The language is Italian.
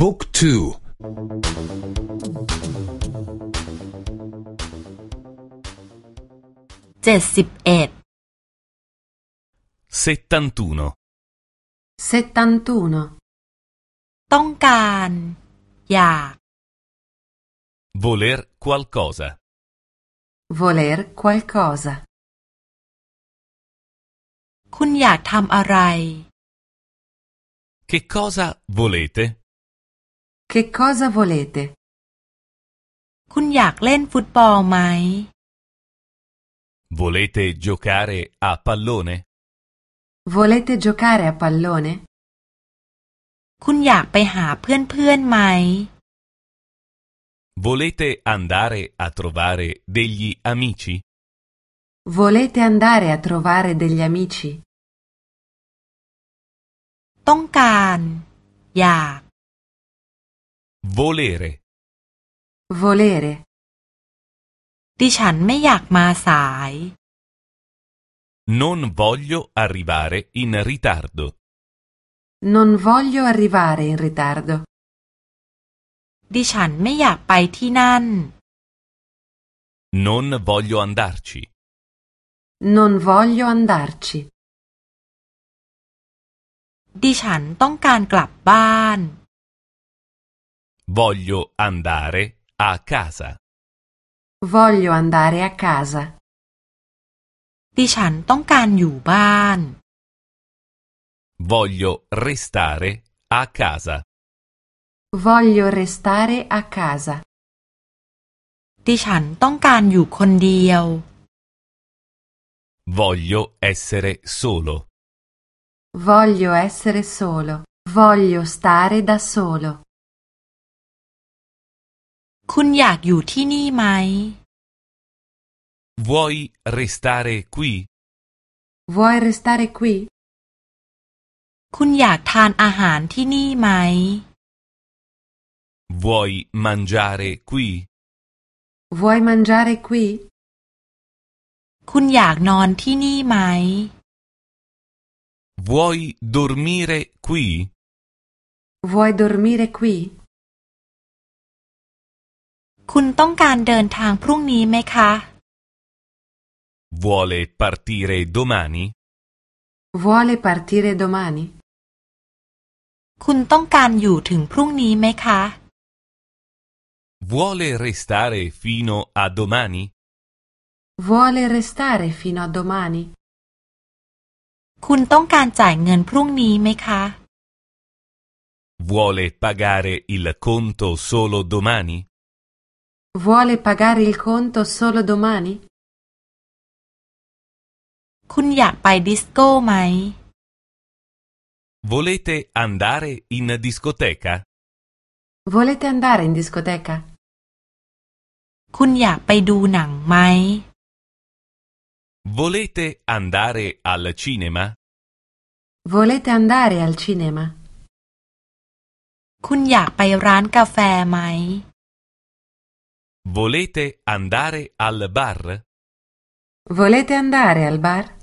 บุ๊กทู เจ็ดสิบเอ็ด 71. 71. ต้องการ อยาก Voler qualcosa. Voler qualcosa. คุณอยากทำอะไร Che cosa volete? Che cosa volete? คุณอยากเล่นฟุตบอลไหม Volete giocare a pallone? Volete giocare a pallone? คุณอยากไปหาเพื่อนๆไหม Volete andare a trovare degli amici? Volete andare a trovare degli amici? ต้องการ อยาก Volere. Volere. ดิฉันไม่อยากมาสาย Non voglio arrivare in ritardo. Non voglio arrivare in ritardo. ดิฉันไม่อยากไปที่นั่น Non voglio andarci. Non voglio andarci. ดิฉันต้องการกลับบ้าน Voglio andare a casa. Voglio andare a casa. ดิฉันต้องการอยู่บ้าน Voglio restare a casa. Voglio restare a casa. ดิฉันต้องการอยู่คนเดียว Voglio essere solo. Voglio essere solo. Voglio stare da solo. คุณอยากอยู่ที่นี่ไหม Vuoi restare qui? Vuoi restare qui? คุณอยากทานอาหารที่นี่ไหม Vuoi mangiare qui? Vuoi mangiare qui? คุณอยากนอนที่นี่ไหม Vuoi dormire qui? Vuoi dormire qui? คุณต้องการเดินทางพรุ่งนี้ไหมคะ Vuole partire domani? Vuole partire domani? คุณต้องการอยู่ถึงพรุ่งนี้ไหมคะ Vuole restare fino a domani? Vuole restare fino a domani? คุณต้องการจ่ายเงินพรุ่งนี้ไหมคะ Vuole pagare il conto solo domani? Vuole pagare il conto solo domani? คุณอยากไปดิสโก้ไหม Volete andare in discoteca? Volete andare in discoteca? คุณอยากไปดูหนังไหม Volete andare al cinema? Volete andare al cinema? คุณอยากไปร้านกาแฟไหม Volete andare al bar? Volete andare al bar?